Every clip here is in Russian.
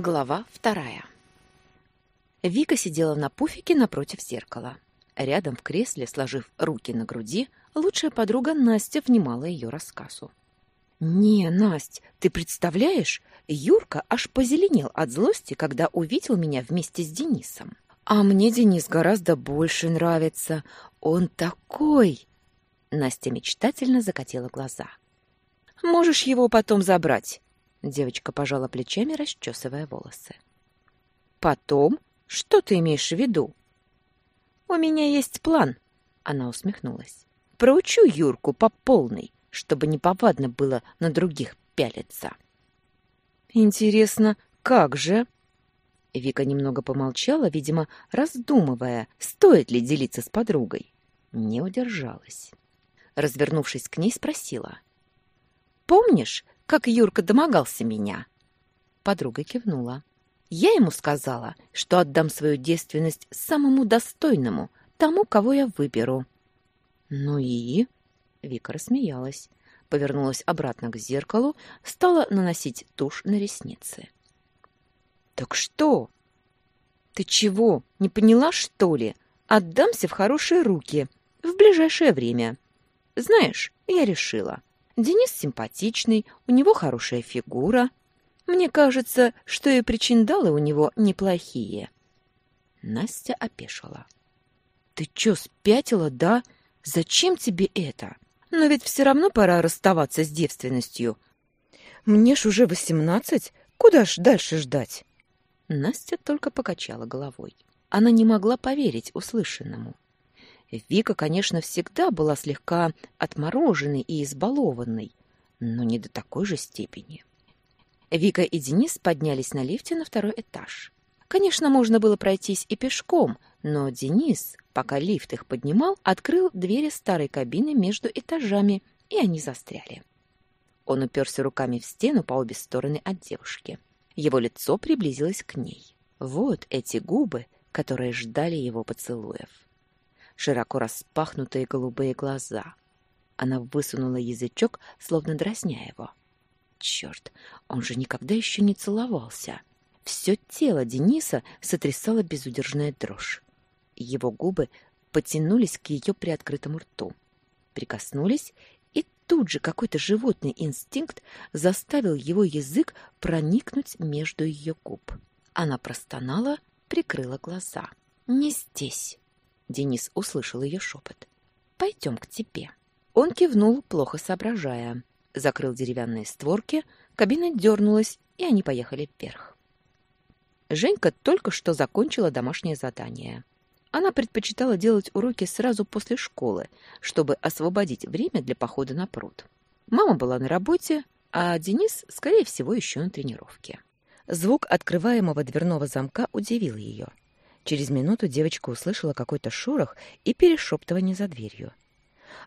Глава вторая. Вика сидела на пуфике напротив зеркала. Рядом в кресле, сложив руки на груди, лучшая подруга Настя внимала ее рассказу. «Не, Насть, ты представляешь? Юрка аж позеленел от злости, когда увидел меня вместе с Денисом. А мне Денис гораздо больше нравится. Он такой!» Настя мечтательно закатила глаза. «Можешь его потом забрать. Девочка пожала плечами, расчесывая волосы. Потом? Что ты имеешь в виду? У меня есть план, она усмехнулась. Проучу Юрку по полной, чтобы не повадно было на других пялиться. Интересно, как же? Вика немного помолчала, видимо, раздумывая, стоит ли делиться с подругой. Не удержалась. Развернувшись к ней, спросила: "Помнишь, как Юрка домогался меня. Подруга кивнула. Я ему сказала, что отдам свою девственность самому достойному, тому, кого я выберу. Ну и Вика рассмеялась, повернулась обратно к зеркалу, стала наносить тушь на ресницы. Так что? Ты чего, не поняла, что ли? Отдамся в хорошие руки в ближайшее время. Знаешь, я решила. Денис симпатичный, у него хорошая фигура. Мне кажется, что и причиндалы у него неплохие. Настя опешила. Ты чё, спятила, да? Зачем тебе это? Но ведь все равно пора расставаться с девственностью. Мне ж уже восемнадцать, куда ж дальше ждать? Настя только покачала головой. Она не могла поверить услышанному. Вика, конечно, всегда была слегка отмороженной и избалованной, но не до такой же степени. Вика и Денис поднялись на лифте на второй этаж. Конечно, можно было пройтись и пешком, но Денис, пока лифт их поднимал, открыл двери старой кабины между этажами, и они застряли. Он уперся руками в стену по обе стороны от девушки. Его лицо приблизилось к ней. Вот эти губы, которые ждали его поцелуев широко распахнутые голубые глаза. Она высунула язычок, словно дразня его. Черт, он же никогда еще не целовался. Все тело Дениса сотрясало безудержная дрожь. Его губы потянулись к ее приоткрытому рту. Прикоснулись, и тут же какой-то животный инстинкт заставил его язык проникнуть между ее губ. Она простонала, прикрыла глаза. «Не здесь!» Денис услышал ее шепот. «Пойдем к тебе». Он кивнул, плохо соображая. Закрыл деревянные створки, кабина дернулась, и они поехали вверх. Женька только что закончила домашнее задание. Она предпочитала делать уроки сразу после школы, чтобы освободить время для похода на пруд. Мама была на работе, а Денис, скорее всего, еще на тренировке. Звук открываемого дверного замка удивил ее. Через минуту девочка услышала какой-то шорох и перешептывание за дверью.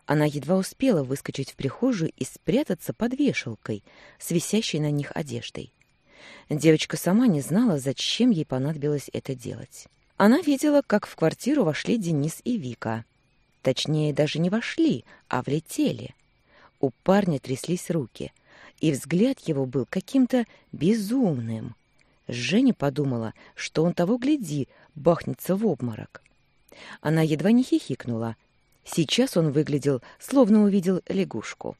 Она едва успела выскочить в прихожую и спрятаться под вешалкой с висящей на них одеждой. Девочка сама не знала, зачем ей понадобилось это делать. Она видела, как в квартиру вошли Денис и Вика. Точнее, даже не вошли, а влетели. У парня тряслись руки, и взгляд его был каким-то безумным. Женя подумала, что он того гляди, бахнется в обморок. Она едва не хихикнула. Сейчас он выглядел, словно увидел лягушку.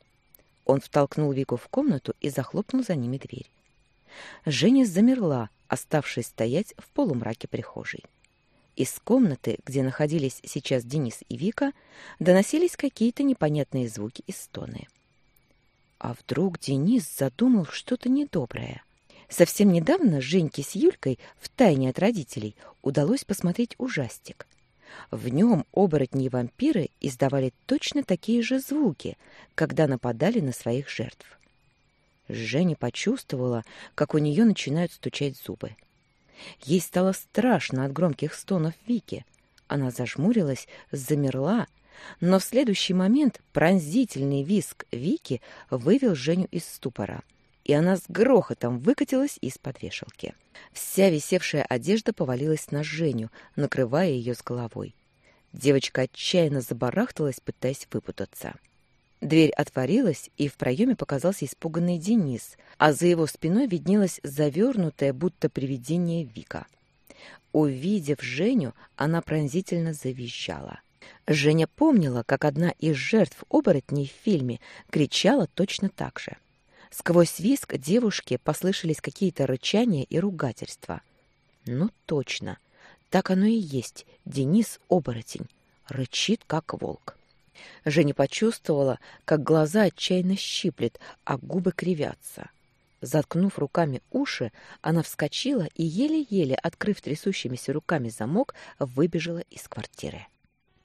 Он втолкнул Вику в комнату и захлопнул за ними дверь. Женя замерла, оставшись стоять в полумраке прихожей. Из комнаты, где находились сейчас Денис и Вика, доносились какие-то непонятные звуки и стоны. А вдруг Денис задумал что-то недоброе — Совсем недавно Женьке с Юлькой втайне от родителей удалось посмотреть ужастик. В нем оборотни и вампиры издавали точно такие же звуки, когда нападали на своих жертв. Женя почувствовала, как у нее начинают стучать зубы. Ей стало страшно от громких стонов Вики. Она зажмурилась, замерла, но в следующий момент пронзительный визг Вики вывел Женю из ступора — и она с грохотом выкатилась из-под вешалки. Вся висевшая одежда повалилась на Женю, накрывая ее с головой. Девочка отчаянно забарахталась, пытаясь выпутаться. Дверь отворилась, и в проеме показался испуганный Денис, а за его спиной виднелась завернутая, будто привидение Вика. Увидев Женю, она пронзительно завизжала. Женя помнила, как одна из жертв оборотней в фильме кричала точно так же. Сквозь виск девушке послышались какие-то рычания и ругательства. Ну, точно. Так оно и есть. Денис — оборотень. Рычит, как волк. Женя почувствовала, как глаза отчаянно щиплет, а губы кривятся. Заткнув руками уши, она вскочила и, еле-еле открыв трясущимися руками замок, выбежала из квартиры.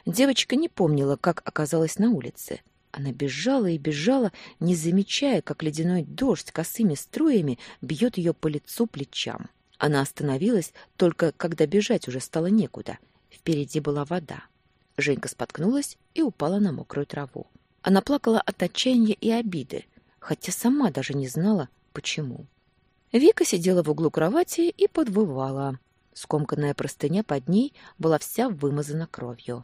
Девочка не помнила, как оказалась на улице. Она бежала и бежала, не замечая, как ледяной дождь косыми струями бьет ее по лицу плечам. Она остановилась только когда бежать уже стало некуда. Впереди была вода. Женька споткнулась и упала на мокрую траву. Она плакала от отчаяния и обиды, хотя сама даже не знала, почему. Вика сидела в углу кровати и подвывала. Скомканная простыня под ней была вся вымазана кровью.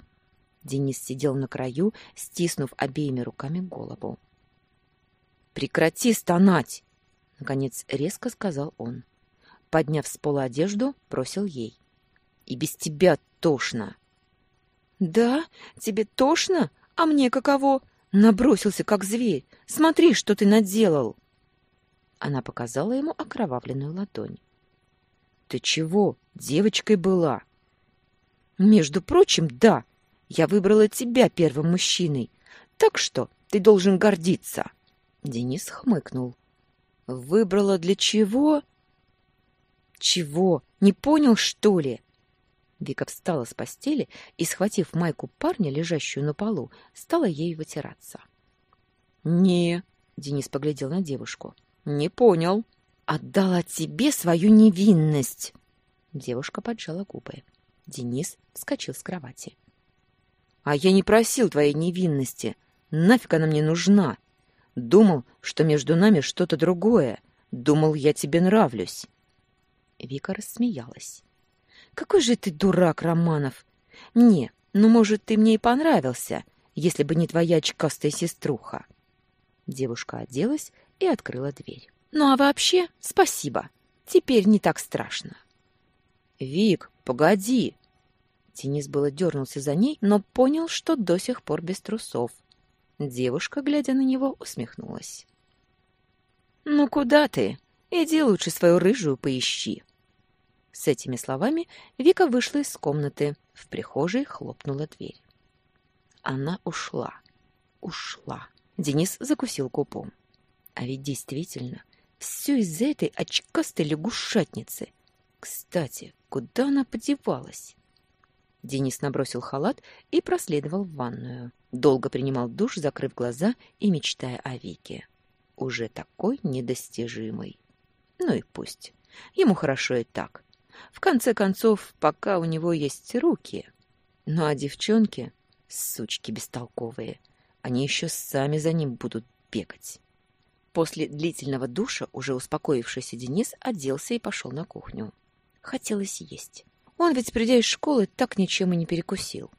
Денис сидел на краю, стиснув обеими руками голову. «Прекрати стонать!» — наконец резко сказал он. Подняв с пола одежду, бросил ей. «И без тебя тошно!» «Да? Тебе тошно? А мне каково? Набросился, как зверь. Смотри, что ты наделал!» Она показала ему окровавленную ладонь. «Ты чего? Девочкой была?» «Между прочим, да. Я выбрала тебя первым мужчиной. Так что ты должен гордиться». Денис хмыкнул. «Выбрала для чего?» «Чего? Не понял, что ли?» Вика встала с постели и, схватив майку парня, лежащую на полу, стала ей вытираться. «Не», — Денис поглядел на девушку, — «не понял». «Отдала тебе свою невинность!» Девушка поджала губы. Денис вскочил с кровати. «А я не просил твоей невинности. Нафиг она мне нужна? Думал, что между нами что-то другое. Думал, я тебе нравлюсь». Вика рассмеялась. Какой же ты дурак, Романов! Не, ну, может, ты мне и понравился, если бы не твоя очкастая сеструха. Девушка оделась и открыла дверь. Ну, а вообще, спасибо. Теперь не так страшно. Вик, погоди. Денис было дернулся за ней, но понял, что до сих пор без трусов. Девушка, глядя на него, усмехнулась. «Ну куда ты? Иди лучше свою рыжую поищи». С этими словами Вика вышла из комнаты. В прихожей хлопнула дверь. Она ушла. Ушла. Денис закусил губу. А ведь действительно, все из-за этой очкастой лягушатницы. Кстати, куда она подевалась? Денис набросил халат и проследовал в ванную. Долго принимал душ, закрыв глаза и мечтая о Вике. Уже такой недостижимый. Ну и пусть. Ему хорошо и так. В конце концов, пока у него есть руки. Ну а девчонки, сучки бестолковые, они еще сами за ним будут бегать. После длительного душа уже успокоившийся Денис оделся и пошел на кухню. Хотелось есть. Он ведь, придя из школы, так ничем и не перекусил.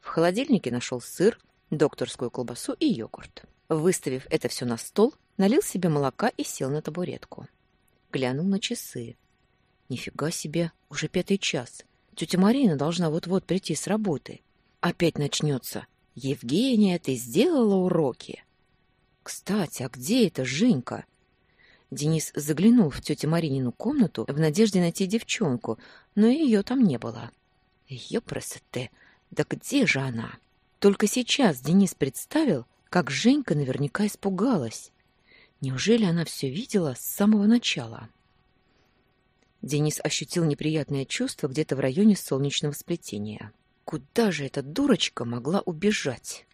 В холодильнике нашел сыр, докторскую колбасу и йогурт. Выставив это все на стол, налил себе молока и сел на табуретку. Глянул на часы. Нифига себе, уже пятый час. Тетя Марина должна вот-вот прийти с работы. Опять начнется. Евгения, ты сделала уроки? Кстати, а где эта Женька? Денис заглянул в тетю Маринину комнату в надежде найти девчонку, но ее там не было. Красоты! Да где же она? Только сейчас Денис представил, как Женька наверняка испугалась. Неужели она все видела с самого начала? Денис ощутил неприятное чувство где-то в районе солнечного сплетения. Куда же эта дурочка могла убежать?